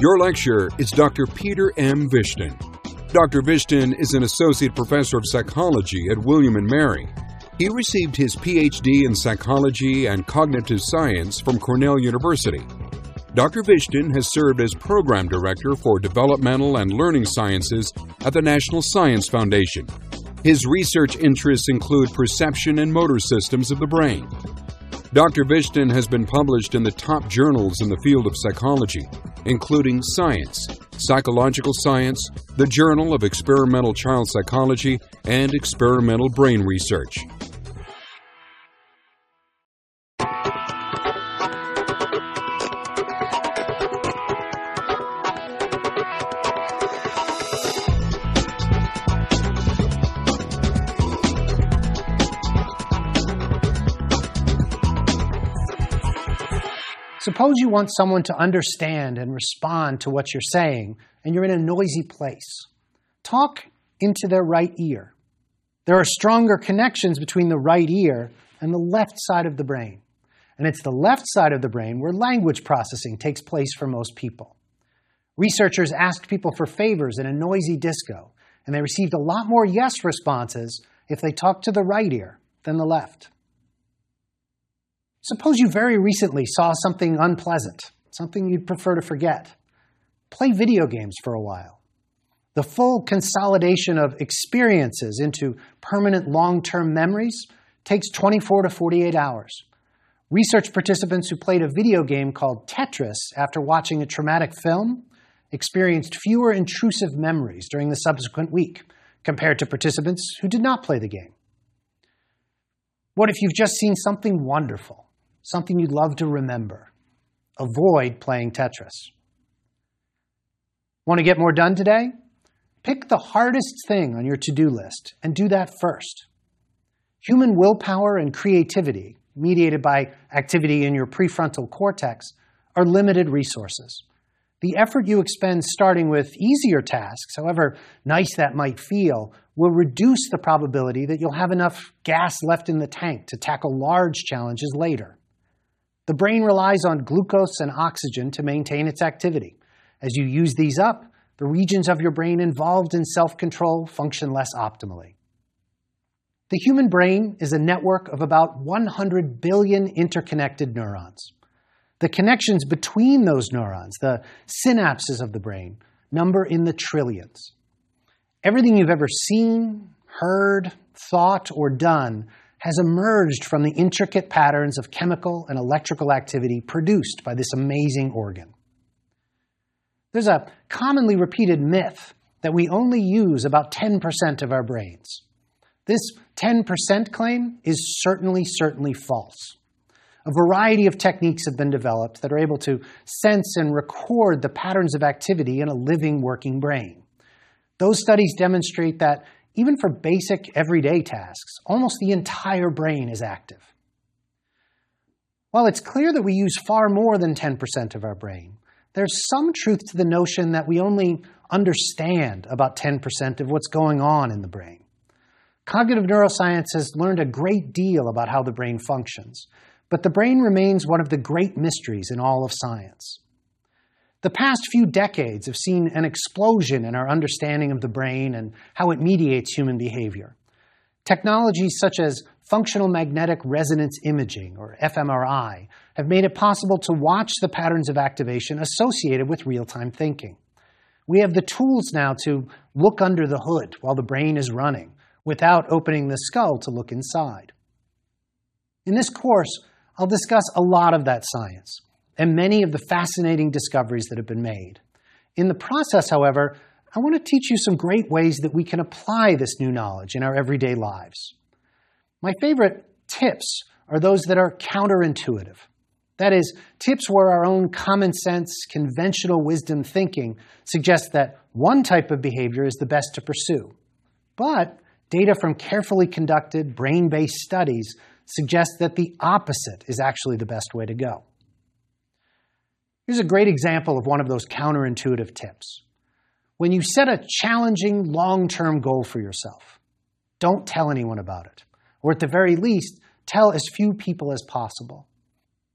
Your lecturer is Dr. Peter M. Vishton. Dr. Vishton is an associate professor of psychology at William & Mary. He received his PhD in psychology and cognitive science from Cornell University. Dr. Vishton has served as program director for developmental and learning sciences at the National Science Foundation. His research interests include perception and motor systems of the brain. Dr. Vishton has been published in the top journals in the field of psychology, including Science, Psychological Science, the Journal of Experimental Child Psychology, and Experimental Brain Research. Suppose you want someone to understand and respond to what you're saying, and you're in a noisy place. Talk into their right ear. There are stronger connections between the right ear and the left side of the brain. And it's the left side of the brain where language processing takes place for most people. Researchers asked people for favors in a noisy disco, and they received a lot more yes responses if they talked to the right ear than the left. Suppose you very recently saw something unpleasant, something you'd prefer to forget. Play video games for a while. The full consolidation of experiences into permanent long term memories takes 24 to 48 hours. Research participants who played a video game called Tetris after watching a traumatic film experienced fewer intrusive memories during the subsequent week compared to participants who did not play the game. What if you've just seen something wonderful? Something you'd love to remember. Avoid playing Tetris. Want to get more done today? Pick the hardest thing on your to do list and do that first. Human willpower and creativity, mediated by activity in your prefrontal cortex, are limited resources. The effort you expend starting with easier tasks, however nice that might feel, will reduce the probability that you'll have enough gas left in the tank to tackle large challenges later. The brain relies on glucose and oxygen to maintain its activity. As you use these up, the regions of your brain involved in self control function less optimally. The human brain is a network of about 100 billion interconnected neurons. The connections between those neurons, the synapses of the brain, number in the trillions. Everything you've ever seen, heard, thought, or done has emerged from the intricate patterns of chemical and electrical activity produced by this amazing organ. There's a commonly repeated myth that we only use about 10% of our brains. This 10% claim is certainly, certainly false. A variety of techniques have been developed that are able to sense and record the patterns of activity in a living, working brain. Those studies demonstrate that even for basic everyday tasks, almost the entire brain is active. While it's clear that we use far more than 10% of our brain, there's some truth to the notion that we only understand about 10% of what's going on in the brain. Cognitive neuroscience has learned a great deal about how the brain functions, but the brain remains one of the great mysteries in all of science. The past few decades have seen an explosion in our understanding of the brain and how it mediates human behavior. Technologies such as functional magnetic resonance imaging, or fMRI, have made it possible to watch the patterns of activation associated with real time thinking. We have the tools now to look under the hood while the brain is running without opening the skull to look inside. In this course, I'll discuss a lot of that science and many of the fascinating discoveries that have been made. In the process, however, I want to teach you some great ways that we can apply this new knowledge in our everyday lives. My favorite tips are those that are counterintuitive. That is, tips where our own common sense, conventional wisdom thinking suggests that one type of behavior is the best to pursue. But data from carefully conducted brain based studies suggest that the opposite is actually the best way to go. Here's a great example of one of those counterintuitive tips. When you set a challenging long term goal for yourself, don't tell anyone about it. Or at the very least, tell as few people as possible.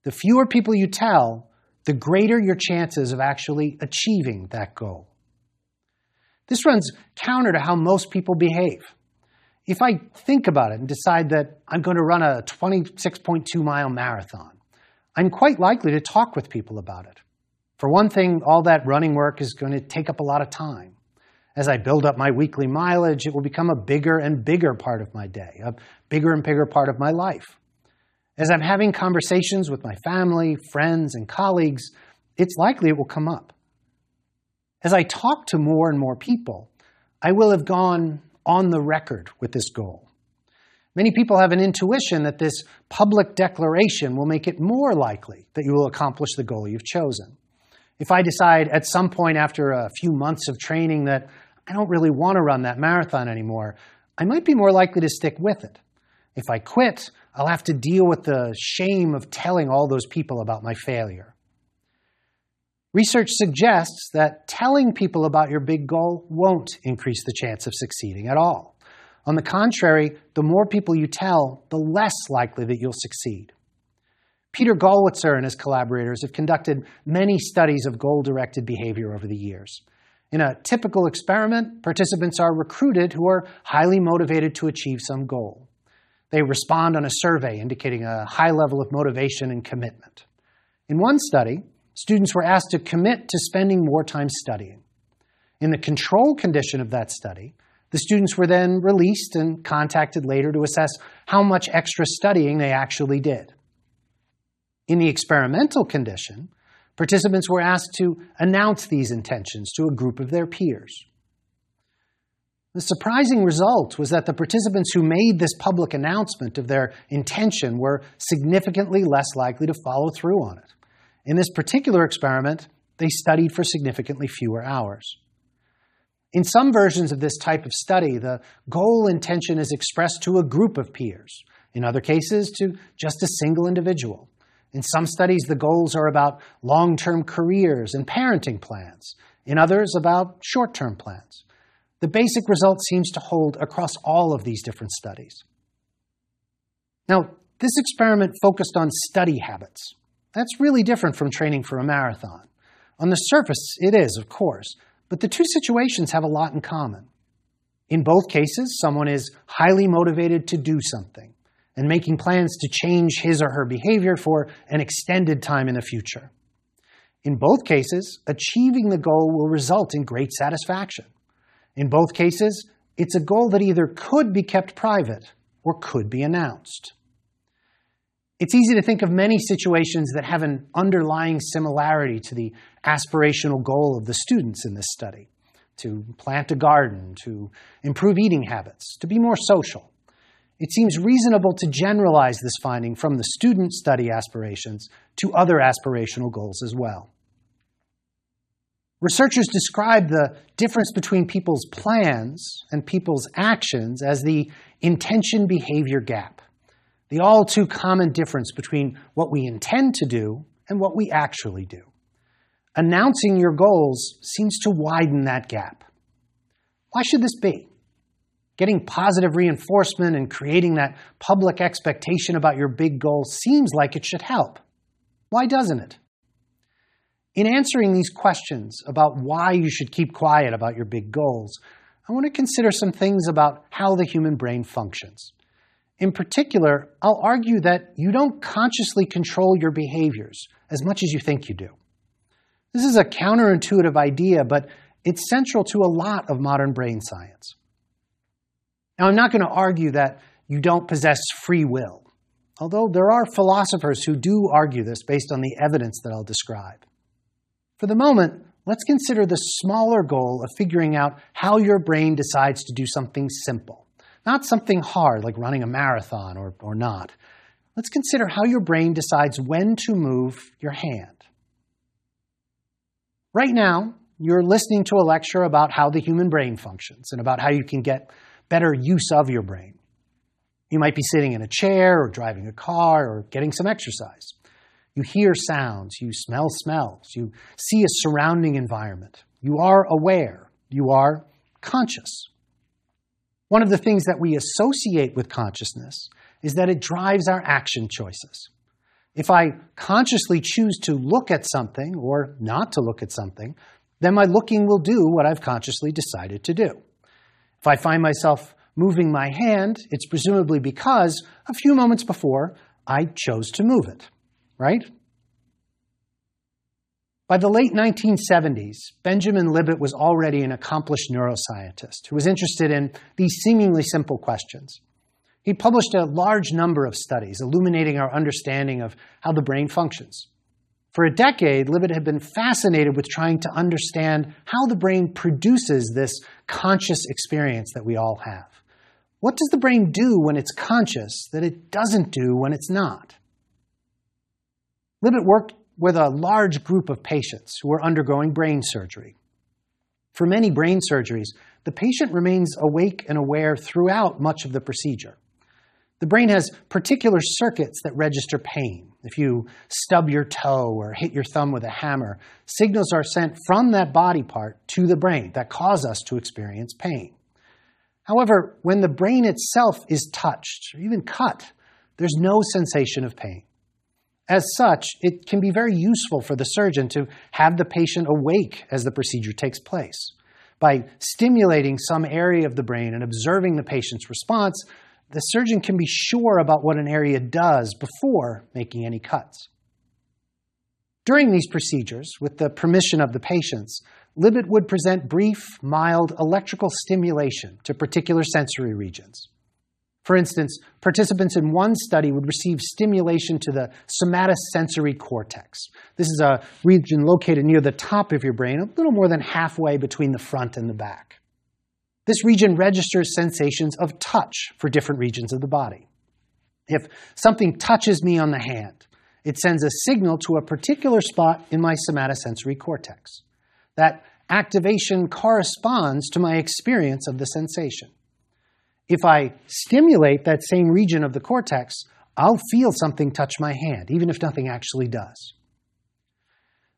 The fewer people you tell, the greater your chances of actually achieving that goal. This runs counter to how most people behave. If I think about it and decide that I'm going to run a 26.2 mile marathon, I'm quite likely to talk with people about it. For one thing, all that running work is going to take up a lot of time. As I build up my weekly mileage, it will become a bigger and bigger part of my day, a bigger and bigger part of my life. As I'm having conversations with my family, friends, and colleagues, it's likely it will come up. As I talk to more and more people, I will have gone on the record with this goal. Many people have an intuition that this public declaration will make it more likely that you will accomplish the goal you've chosen. If I decide at some point after a few months of training that I don't really want to run that marathon anymore, I might be more likely to stick with it. If I quit, I'll have to deal with the shame of telling all those people about my failure. Research suggests that telling people about your big goal won't increase the chance of succeeding at all. On the contrary, the more people you tell, the less likely that you'll succeed. Peter Gollwitzer and his collaborators have conducted many studies of goal-directed behavior over the years. In a typical experiment, participants are recruited who are highly motivated to achieve some goal. They respond on a survey indicating a high level of motivation and commitment. In one study, students were asked to commit to spending more time studying. In the control condition of that study, the students were then released and contacted later to assess how much extra studying they actually did. In the experimental condition, participants were asked to announce these intentions to a group of their peers. The surprising result was that the participants who made this public announcement of their intention were significantly less likely to follow through on it. In this particular experiment, they studied for significantly fewer hours. In some versions of this type of study, the goal intention is expressed to a group of peers. In other cases, to just a single individual. In some studies, the goals are about long-term careers and parenting plans. In others, about short-term plans. The basic result seems to hold across all of these different studies. Now, this experiment focused on study habits. That's really different from training for a marathon. On the surface, it is, of course, but the two situations have a lot in common. In both cases, someone is highly motivated to do something and making plans to change his or her behavior for an extended time in the future. In both cases, achieving the goal will result in great satisfaction. In both cases, it's a goal that either could be kept private or could be announced. It's easy to think of many situations that have an underlying similarity to the aspirational goal of the students in this study to plant a garden, to improve eating habits, to be more social. It seems reasonable to generalize this finding from the student study aspirations to other aspirational goals as well. Researchers describe the difference between people's plans and people's actions as the intention behavior gap, the all too common difference between what we intend to do and what we actually do. Announcing your goals seems to widen that gap. Why should this be? Getting positive reinforcement and creating that public expectation about your big goal seems like it should help. Why doesn't it? In answering these questions about why you should keep quiet about your big goals, I want to consider some things about how the human brain functions. In particular, I'll argue that you don't consciously control your behaviors as much as you think you do. This is a counterintuitive idea, but it's central to a lot of modern brain science. Now, I'm not going to argue that you don't possess free will, although there are philosophers who do argue this based on the evidence that I'll describe. For the moment, let's consider the smaller goal of figuring out how your brain decides to do something simple, not something hard like running a marathon or, or not. Let's consider how your brain decides when to move your hand. Right now, you're listening to a lecture about how the human brain functions and about how you can get better use of your brain. You might be sitting in a chair or driving a car or getting some exercise. You hear sounds, you smell smells, you see a surrounding environment. You are aware, you are conscious. One of the things that we associate with consciousness is that it drives our action choices. If I consciously choose to look at something or not to look at something, then my looking will do what I've consciously decided to do. If I find myself moving my hand, it's presumably because a few moments before I chose to move it, right? By the late 1970s, Benjamin Libet was already an accomplished neuroscientist who was interested in these seemingly simple questions. He published a large number of studies illuminating our understanding of how the brain functions. For a decade, Libet had been fascinated with trying to understand how the brain produces this conscious experience that we all have. What does the brain do when it's conscious that it doesn't do when it's not? Libet worked with a large group of patients who are undergoing brain surgery. For many brain surgeries, the patient remains awake and aware throughout much of the procedure. The brain has particular circuits that register pain. If you stub your toe or hit your thumb with a hammer, signals are sent from that body part to the brain that cause us to experience pain. However, when the brain itself is touched or even cut, there's no sensation of pain. As such, it can be very useful for the surgeon to have the patient awake as the procedure takes place. By stimulating some area of the brain and observing the patient's response, the surgeon can be sure about what an area does before making any cuts. During these procedures, with the permission of the patients, Libet would present brief, mild electrical stimulation to particular sensory regions. For instance, participants in one study would receive stimulation to the somatosensory cortex. This is a region located near the top of your brain, a little more than halfway between the front and the back. This region registers sensations of touch for different regions of the body. If something touches me on the hand, it sends a signal to a particular spot in my somatosensory cortex. That activation corresponds to my experience of the sensation. If I stimulate that same region of the cortex, I'll feel something touch my hand, even if nothing actually does.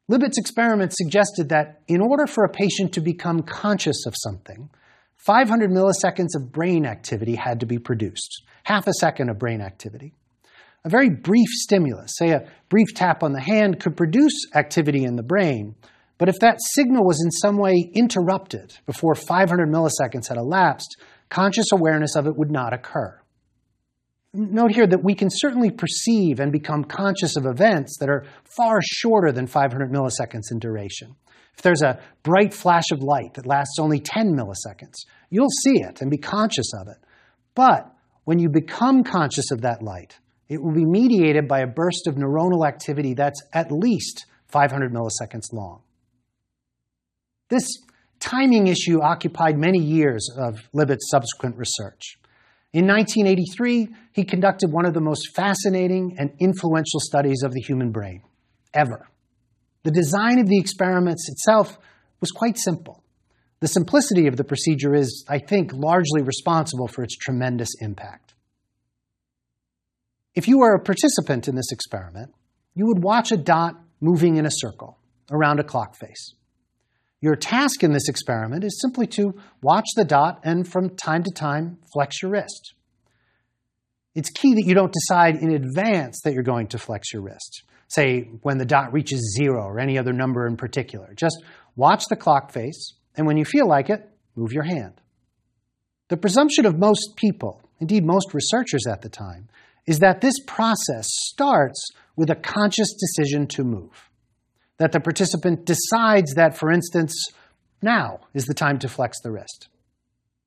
Libet's experiment suggested that in order for a patient to become conscious of something, 500 milliseconds of brain activity had to be produced, half a second of brain activity. A very brief stimulus, say a brief tap on the hand, could produce activity in the brain, but if that signal was in some way interrupted before 500 milliseconds had elapsed, conscious awareness of it would not occur. Note here that we can certainly perceive and become conscious of events that are far shorter than 500 milliseconds in duration. If there's a bright flash of light that lasts only 10 milliseconds, you'll see it and be conscious of it. But when you become conscious of that light, it will be mediated by a burst of neuronal activity that's at least 500 milliseconds long. This timing issue occupied many years of Libet's subsequent research. In 1983, he conducted one of the most fascinating and influential studies of the human brain ever. The design of the experiments itself was quite simple. The simplicity of the procedure is, I think, largely responsible for its tremendous impact. If you were a participant in this experiment, you would watch a dot moving in a circle around a clock face. Your task in this experiment is simply to watch the dot and from time to time flex your wrist. It's key that you don't decide in advance that you're going to flex your wrist say when the dot reaches zero or any other number in particular. Just watch the clock face, and when you feel like it, move your hand. The presumption of most people, indeed most researchers at the time, is that this process starts with a conscious decision to move. That the participant decides that, for instance, now is the time to flex the wrist.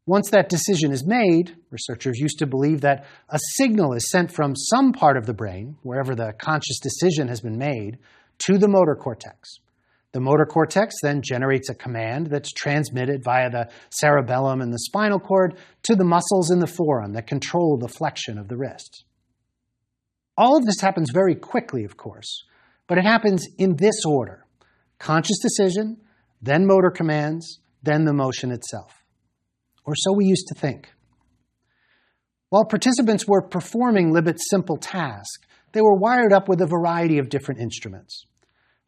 Once that decision is made, researchers used to believe that a signal is sent from some part of the brain, wherever the conscious decision has been made, to the motor cortex. The motor cortex then generates a command that's transmitted via the cerebellum and the spinal cord to the muscles in the forearm that control the flexion of the wrist. All of this happens very quickly, of course, but it happens in this order conscious decision, then motor commands, then the motion itself or so we used to think. While participants were performing Libet's simple task, they were wired up with a variety of different instruments.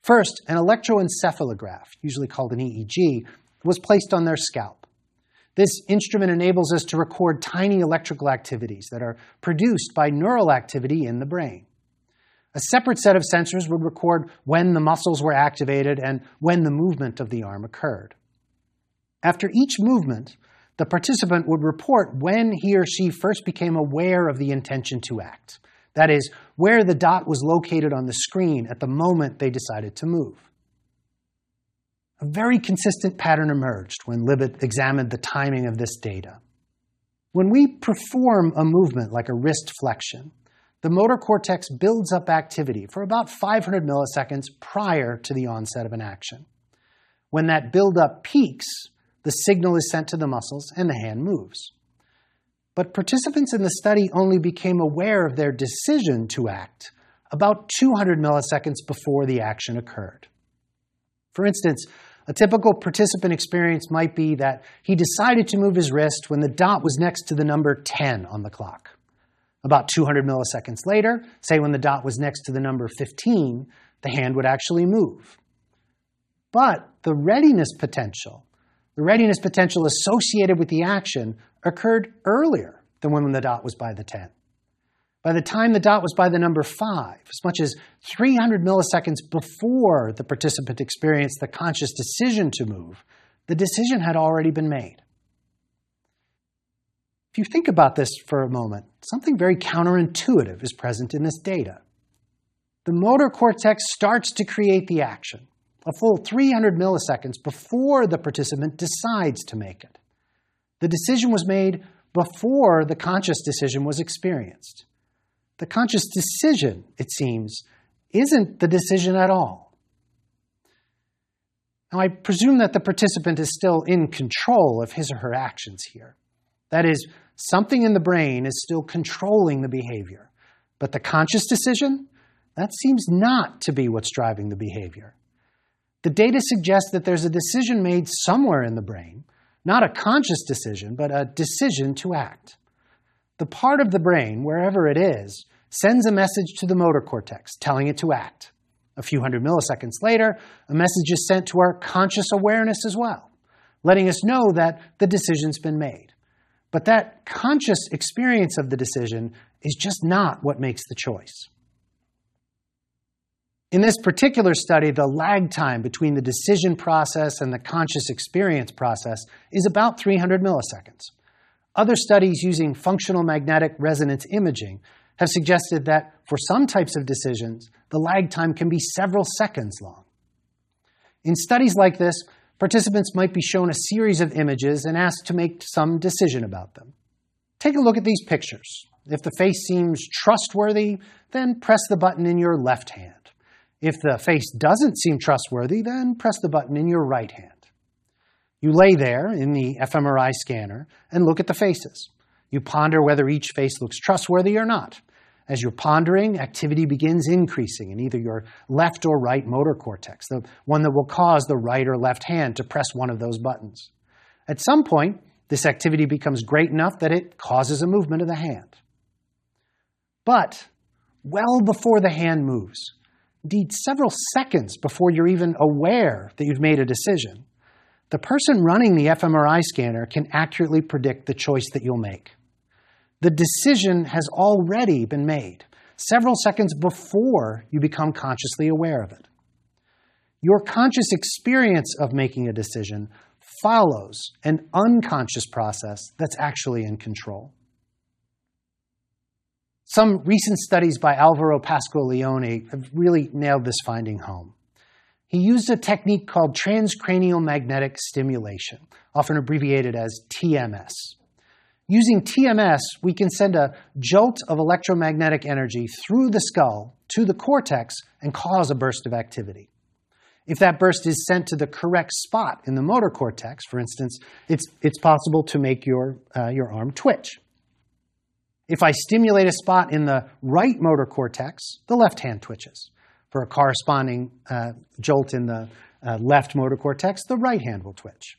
First, an electroencephalograph, usually called an EEG, was placed on their scalp. This instrument enables us to record tiny electrical activities that are produced by neural activity in the brain. A separate set of sensors would record when the muscles were activated and when the movement of the arm occurred. After each movement, the participant would report when he or she first became aware of the intention to act. That is, where the dot was located on the screen at the moment they decided to move. A very consistent pattern emerged when Libet examined the timing of this data. When we perform a movement like a wrist flexion, the motor cortex builds up activity for about 500 milliseconds prior to the onset of an action. When that buildup peaks, the signal is sent to the muscles and the hand moves. But participants in the study only became aware of their decision to act about 200 milliseconds before the action occurred. For instance, a typical participant experience might be that he decided to move his wrist when the dot was next to the number 10 on the clock. About 200 milliseconds later, say when the dot was next to the number 15, the hand would actually move. But the readiness potential, the readiness potential associated with the action occurred earlier than when the dot was by the 10. By the time the dot was by the number 5, as much as 300 milliseconds before the participant experienced the conscious decision to move, the decision had already been made. If you think about this for a moment, something very counterintuitive is present in this data. The motor cortex starts to create the action a full 300 milliseconds before the participant decides to make it. The decision was made before the conscious decision was experienced. The conscious decision, it seems, isn't the decision at all. Now, I presume that the participant is still in control of his or her actions here. That is, something in the brain is still controlling the behavior. But the conscious decision, that seems not to be what's driving the behavior. The data suggests that there's a decision made somewhere in the brain, not a conscious decision, but a decision to act. The part of the brain, wherever it is, sends a message to the motor cortex telling it to act. A few hundred milliseconds later, a message is sent to our conscious awareness as well, letting us know that the decision's been made. But that conscious experience of the decision is just not what makes the choice. In this particular study, the lag time between the decision process and the conscious experience process is about 300 milliseconds. Other studies using functional magnetic resonance imaging have suggested that for some types of decisions, the lag time can be several seconds long. In studies like this, participants might be shown a series of images and asked to make some decision about them. Take a look at these pictures. If the face seems trustworthy, then press the button in your left hand. If the face doesn't seem trustworthy, then press the button in your right hand. You lay there in the fMRI scanner and look at the faces. You ponder whether each face looks trustworthy or not. As you're pondering, activity begins increasing in either your left or right motor cortex, the one that will cause the right or left hand to press one of those buttons. At some point, this activity becomes great enough that it causes a movement of the hand. But well before the hand moves, indeed several seconds before you're even aware that you've made a decision, the person running the fMRI scanner can accurately predict the choice that you'll make. The decision has already been made, several seconds before you become consciously aware of it. Your conscious experience of making a decision follows an unconscious process that's actually in control. Some recent studies by Alvaro Pascual-Leone have really nailed this finding home. He used a technique called transcranial magnetic stimulation, often abbreviated as TMS. Using TMS, we can send a jolt of electromagnetic energy through the skull to the cortex and cause a burst of activity. If that burst is sent to the correct spot in the motor cortex, for instance, it's, it's possible to make your, uh, your arm twitch. If I stimulate a spot in the right motor cortex, the left hand twitches. For a corresponding uh, jolt in the uh, left motor cortex, the right hand will twitch.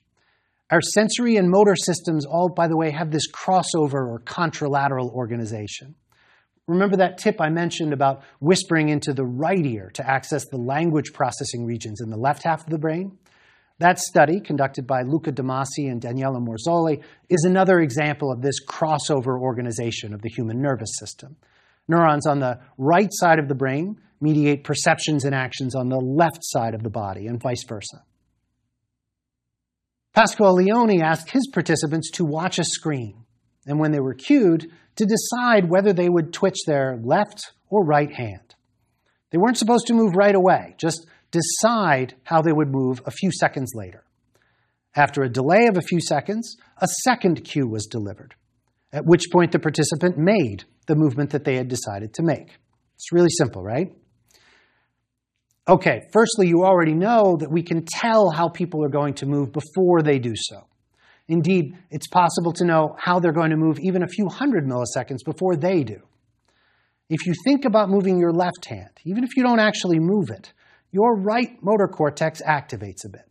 Our sensory and motor systems all, by the way, have this crossover or contralateral organization. Remember that tip I mentioned about whispering into the right ear to access the language processing regions in the left half of the brain? That study, conducted by Luca Tommasi and Daniela Marzoli, is another example of this crossover organization of the human nervous system. Neurons on the right side of the brain mediate perceptions and actions on the left side of the body, and vice versa. Pascual-Leone asked his participants to watch a screen, and when they were cued, to decide whether they would twitch their left or right hand. They weren't supposed to move right away, just decide how they would move a few seconds later. After a delay of a few seconds, a second cue was delivered, at which point the participant made the movement that they had decided to make. It's really simple, right? Okay, firstly, you already know that we can tell how people are going to move before they do so. Indeed, it's possible to know how they're going to move even a few hundred milliseconds before they do. If you think about moving your left hand, even if you don't actually move it, your right motor cortex activates a bit.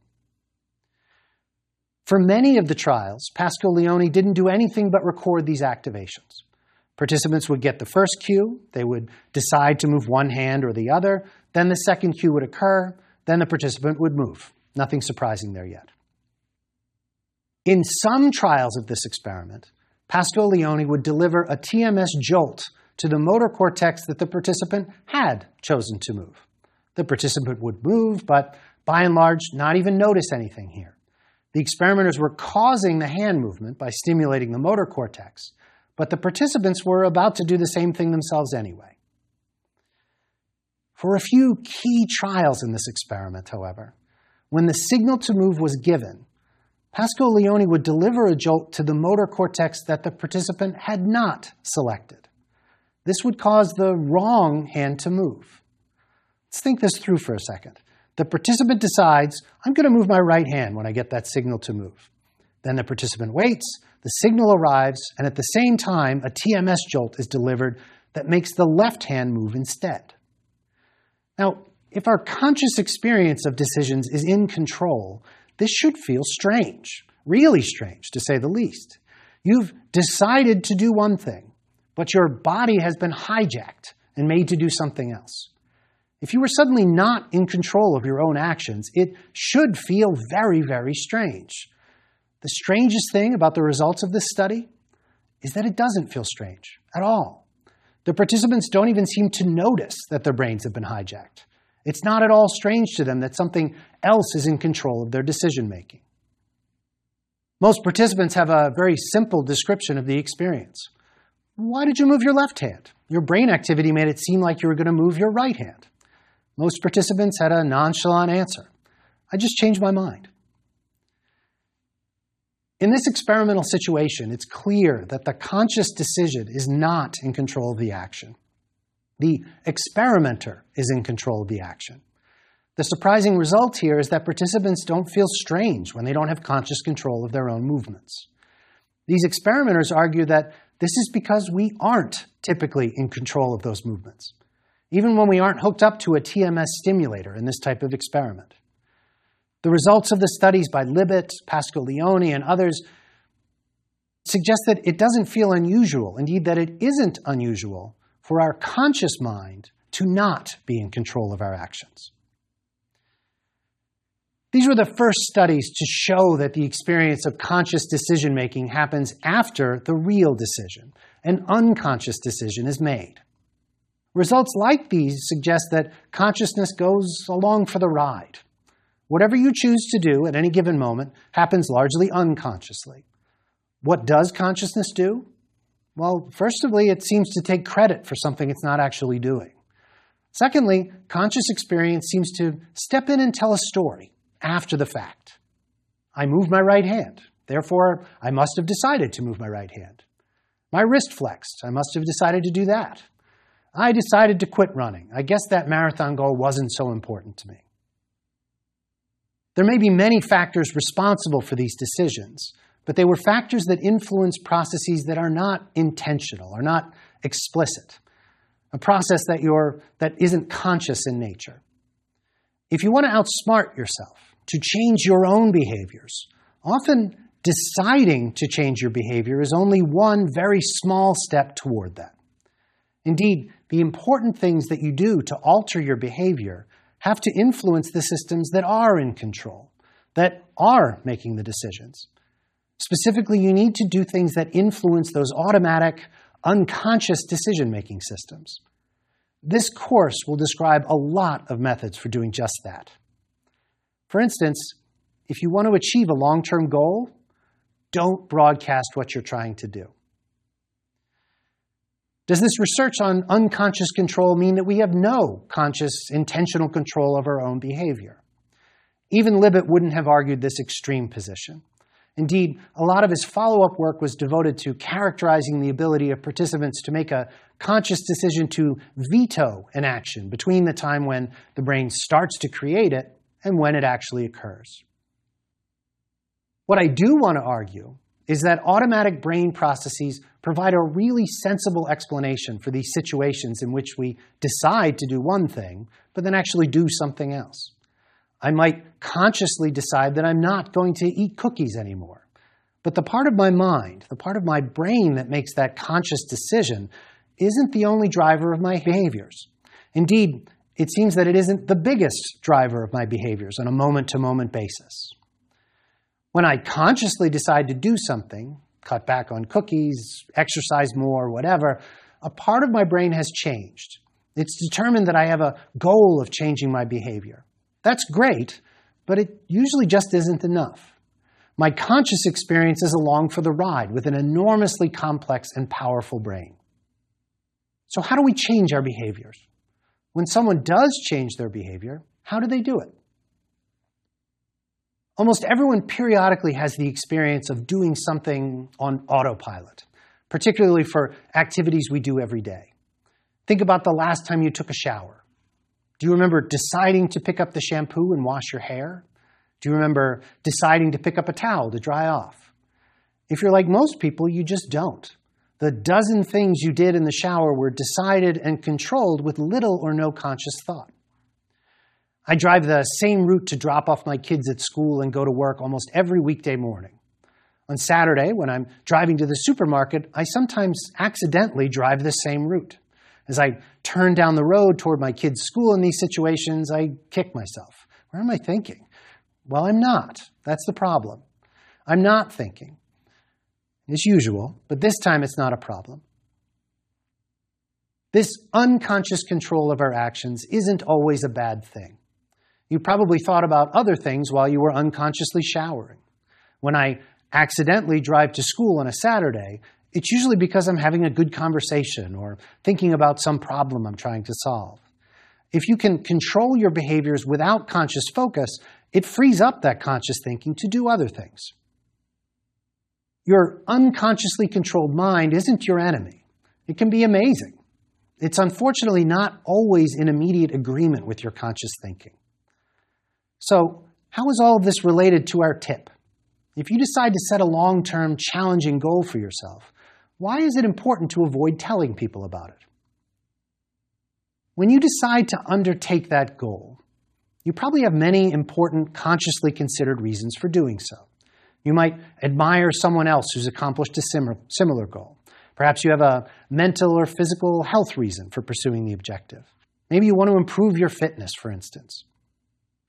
For many of the trials, Pascual-Leone didn't do anything but record these activations. Participants would get the first cue, they would decide to move one hand or the other, then the second cue would occur, then the participant would move. Nothing surprising there yet. In some trials of this experiment, Pascual-Leone would deliver a TMS jolt to the motor cortex that the participant had chosen to move. The participant would move, but by and large, not even notice anything here. The experimenters were causing the hand movement by stimulating the motor cortex, but the participants were about to do the same thing themselves anyway. For a few key trials in this experiment, however, when the signal to move was given, Pascual-Leone would deliver a jolt to the motor cortex that the participant had not selected. This would cause the wrong hand to move. Let's think this through for a second. The participant decides, I'm going to move my right hand when I get that signal to move. Then the participant waits, the signal arrives, and at the same time, a TMS jolt is delivered that makes the left hand move instead. Now, if our conscious experience of decisions is in control, this should feel strange, really strange to say the least. You've decided to do one thing, but your body has been hijacked and made to do something else. If you were suddenly not in control of your own actions, it should feel very, very strange. The strangest thing about the results of this study is that it doesn't feel strange at all. The participants don't even seem to notice that their brains have been hijacked. It's not at all strange to them that something else is in control of their decision making. Most participants have a very simple description of the experience. Why did you move your left hand? Your brain activity made it seem like you were going to move your right hand. Most participants had a nonchalant answer. I just changed my mind. In this experimental situation, it's clear that the conscious decision is not in control of the action. The experimenter is in control of the action. The surprising result here is that participants don't feel strange when they don't have conscious control of their own movements. These experimenters argue that this is because we aren't typically in control of those movements even when we aren't hooked up to a TMS stimulator in this type of experiment. The results of the studies by Libet, Pascual-Leone, and others suggest that it doesn't feel unusual, indeed, that it isn't unusual for our conscious mind to not be in control of our actions. These were the first studies to show that the experience of conscious decision making happens after the real decision. An unconscious decision is made. Results like these suggest that consciousness goes along for the ride. Whatever you choose to do at any given moment happens largely unconsciously. What does consciousness do? Well, firstly, it seems to take credit for something it's not actually doing. Secondly, conscious experience seems to step in and tell a story after the fact. I moved my right hand, therefore, I must have decided to move my right hand. My wrist flexed, I must have decided to do that. I decided to quit running. I guess that marathon goal wasn't so important to me. There may be many factors responsible for these decisions, but they were factors that influence processes that are not intentional, are not explicit, a process that, you're, that isn't conscious in nature. If you want to outsmart yourself, to change your own behaviors, often deciding to change your behavior is only one very small step toward that. Indeed, the important things that you do to alter your behavior have to influence the systems that are in control, that are making the decisions. Specifically, you need to do things that influence those automatic, unconscious decision making systems. This course will describe a lot of methods for doing just that. For instance, if you want to achieve a long term goal, don't broadcast what you're trying to do. Does this research on unconscious control mean that we have no conscious, intentional control of our own behavior? Even Libet wouldn't have argued this extreme position. Indeed, a lot of his follow up work was devoted to characterizing the ability of participants to make a conscious decision to veto an action between the time when the brain starts to create it and when it actually occurs. What I do want to argue is that automatic brain processes provide a really sensible explanation for these situations in which we decide to do one thing, but then actually do something else. I might consciously decide that I'm not going to eat cookies anymore. But the part of my mind, the part of my brain that makes that conscious decision, isn't the only driver of my behaviors. Indeed, it seems that it isn't the biggest driver of my behaviors on a moment to moment basis. When I consciously decide to do something, cut back on cookies, exercise more, whatever, a part of my brain has changed. It's determined that I have a goal of changing my behavior. That's great, but it usually just isn't enough. My conscious experience is along for the ride with an enormously complex and powerful brain. So, how do we change our behaviors? When someone does change their behavior, how do they do it? Almost everyone periodically has the experience of doing something on autopilot, particularly for activities we do every day. Think about the last time you took a shower. Do you remember deciding to pick up the shampoo and wash your hair? Do you remember deciding to pick up a towel to dry off? If you're like most people, you just don't. The dozen things you did in the shower were decided and controlled with little or no conscious thought. I drive the same route to drop off my kids at school and go to work almost every weekday morning. On Saturday, when I'm driving to the supermarket, I sometimes accidentally drive the same route. As I turn down the road toward my kids' school in these situations, I kick myself. Where am I thinking? Well, I'm not. That's the problem. I'm not thinking. As usual, but this time it's not a problem. This unconscious control of our actions isn't always a bad thing. You probably thought about other things while you were unconsciously showering. When I accidentally drive to school on a Saturday, it's usually because I'm having a good conversation or thinking about some problem I'm trying to solve. If you can control your behaviors without conscious focus, it frees up that conscious thinking to do other things. Your unconsciously controlled mind isn't your enemy. It can be amazing. It's unfortunately not always in immediate agreement with your conscious thinking. So, how is all of this related to our tip? If you decide to set a long term, challenging goal for yourself, why is it important to avoid telling people about it? When you decide to undertake that goal, you probably have many important, consciously considered reasons for doing so. You might admire someone else who's accomplished a similar goal. Perhaps you have a mental or physical health reason for pursuing the objective. Maybe you want to improve your fitness, for instance.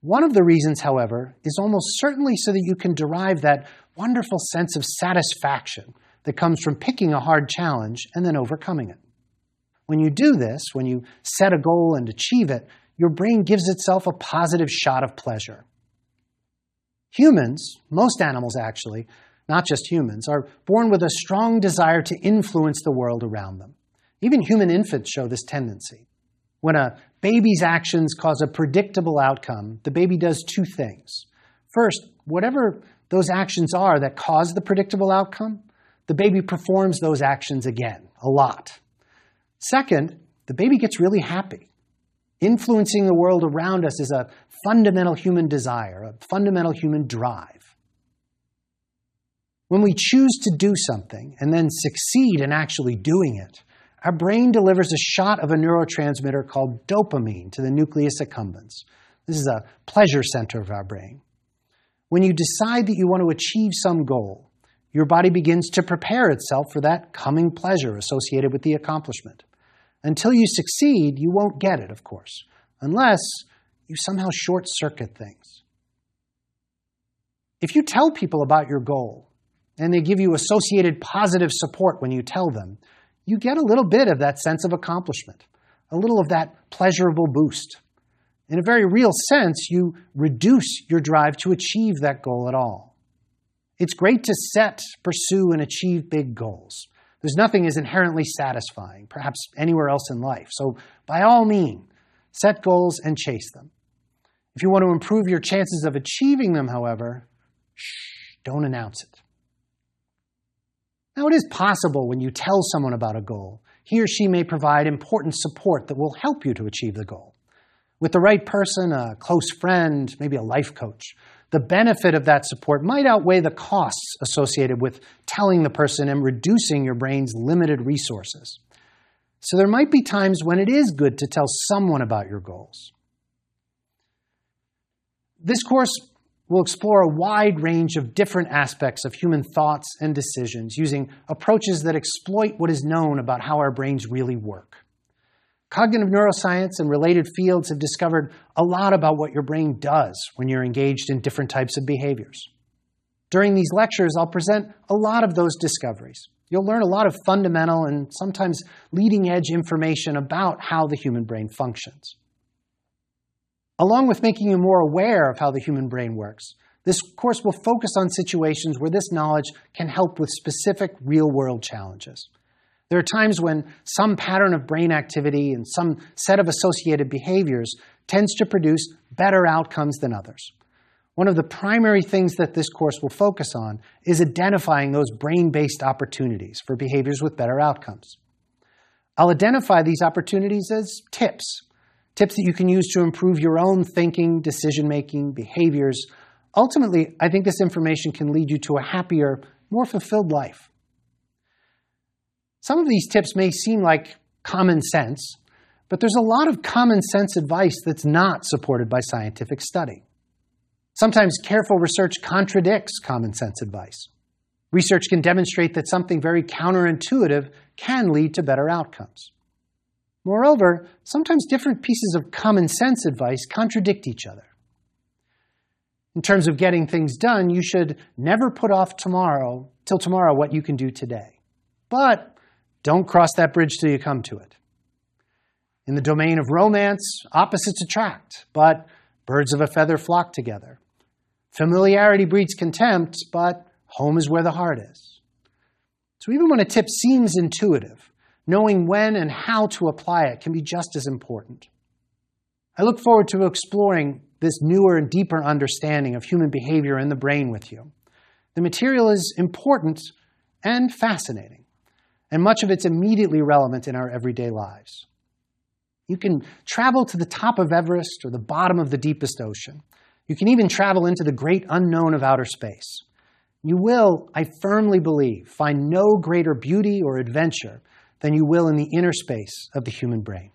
One of the reasons, however, is almost certainly so that you can derive that wonderful sense of satisfaction that comes from picking a hard challenge and then overcoming it. When you do this, when you set a goal and achieve it, your brain gives itself a positive shot of pleasure. Humans, most animals actually, not just humans, are born with a strong desire to influence the world around them. Even human infants show this tendency. When a baby's actions cause a predictable outcome, the baby does two things. First, whatever those actions are that cause the predictable outcome, the baby performs those actions again, a lot. Second, the baby gets really happy. Influencing the world around us is a fundamental human desire, a fundamental human drive. When we choose to do something and then succeed in actually doing it, our brain delivers a shot of a neurotransmitter called dopamine to the nucleus accumbens. This is a pleasure center of our brain. When you decide that you want to achieve some goal, your body begins to prepare itself for that coming pleasure associated with the accomplishment. Until you succeed, you won't get it, of course, unless you somehow short circuit things. If you tell people about your goal and they give you associated positive support when you tell them, you get a little bit of that sense of accomplishment, a little of that pleasurable boost. In a very real sense, you reduce your drive to achieve that goal at all. It's great to set, pursue, and achieve big goals. There's nothing as inherently satisfying, perhaps anywhere else in life. So, by all means, set goals and chase them. If you want to improve your chances of achieving them, however, shh, don't announce it. Now, it is possible when you tell someone about a goal, he or she may provide important support that will help you to achieve the goal. With the right person, a close friend, maybe a life coach, the benefit of that support might outweigh the costs associated with telling the person and reducing your brain's limited resources. So there might be times when it is good to tell someone about your goals. This course will explore a wide range of different aspects of human thoughts and decisions using approaches that exploit what is known about how our brains really work. Cognitive neuroscience and related fields have discovered a lot about what your brain does when you're engaged in different types of behaviors. During these lectures, I'll present a lot of those discoveries. You'll learn a lot of fundamental and sometimes leading edge information about how the human brain functions. Along with making you more aware of how the human brain works, this course will focus on situations where this knowledge can help with specific real world challenges. There are times when some pattern of brain activity and some set of associated behaviors tends to produce better outcomes than others. One of the primary things that this course will focus on is identifying those brain-based opportunities for behaviors with better outcomes. I'll identify these opportunities as tips, tips that you can use to improve your own thinking, decision-making, behaviors. Ultimately, I think this information can lead you to a happier, more fulfilled life. Some of these tips may seem like common sense, but there's a lot of common sense advice that's not supported by scientific study. Sometimes careful research contradicts common sense advice. Research can demonstrate that something very counterintuitive can lead to better outcomes. Moreover, sometimes different pieces of common sense advice contradict each other. In terms of getting things done, you should never put off tomorrow till tomorrow what you can do today. But don't cross that bridge till you come to it. In the domain of romance, opposites attract, but birds of a feather flock together. Familiarity breeds contempt, but home is where the heart is. So even when a tip seems intuitive, knowing when and how to apply it can be just as important. I look forward to exploring this newer and deeper understanding of human behavior in the brain with you. The material is important and fascinating and much of it's immediately relevant in our everyday lives. You can travel to the top of Everest or the bottom of the deepest ocean. You can even travel into the great unknown of outer space. You will, I firmly believe, find no greater beauty or adventure than you will in the inner space of the human brain.